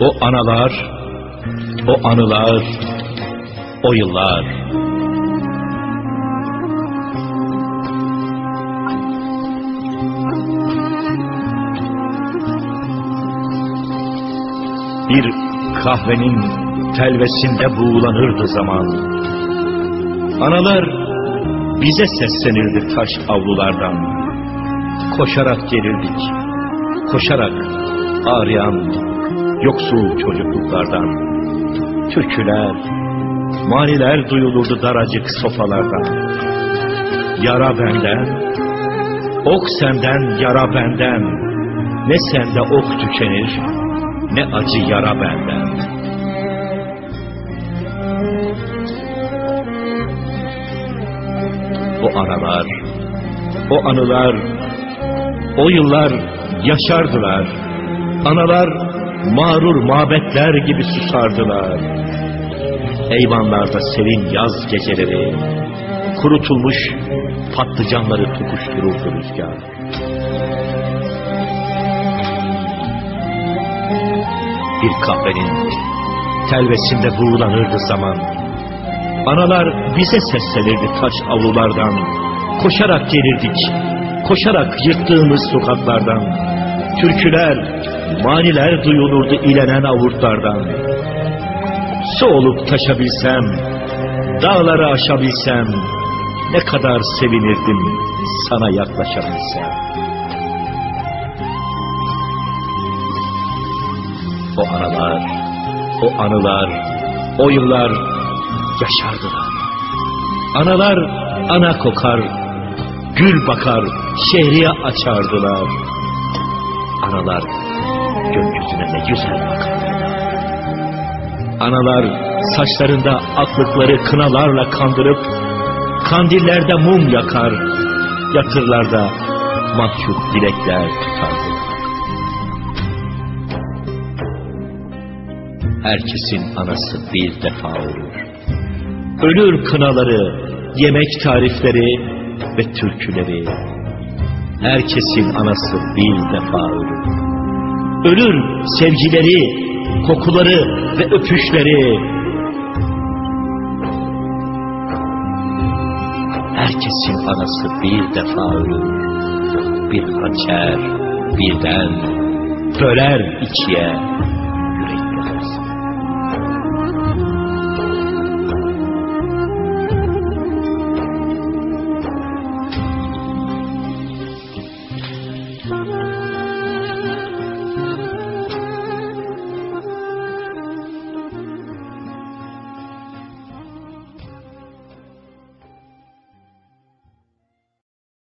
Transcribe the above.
O analar, o anılar, o yıllar. Bir kahvenin telvesinde buğulanırdı zaman. Analar bize seslenirdi taş avlulardan. Koşarak gelirdik, koşarak ağrıyan yoksul çocukluklardan. Türküler, maniler duyulurdu daracık sofalardan. Yara benden, ok senden, yara benden. Ne sende ok tükenir, ne acı yara benden. O analar, o anılar, o yıllar yaşardılar. Analar mağrur mabetler gibi susardılar. Eyvanlarda serin yaz geceleri, kurutulmuş patlıcanları tokuştururdu rüzgar. Bir kahvenin telvesinde buğulanırdı zaman. Analar bize seslenirdi taş avlulardan. Koşarak gelirdik, koşarak yırttığımız sokaklardan. Türküler, maniler duyulurdu ilenen avurtlardan. Su olup taşabilsem, dağları aşabilsem, ne kadar sevinirdim sana yaklaşabilsem. O aralar, o anılar, o yıllar yaşardılar. Analar ana kokar, gül bakar, şehriye açardılar. Analar gökyüzüne ne güzel bakardılar. Analar saçlarında aklıkları kınalarla kandırıp, kandillerde mum yakar, yatırlarda mahcup dilekler tutardılar. Herkesin anası bir defa ölür. Ölür kınaları, yemek tarifleri ve türküleri. Herkesin anası bir defa ölür. Ölür sevgileri, kokuları ve öpüşleri. Herkesin anası bir defa ölür. Bir hançer, birden böler ikiye yürekler.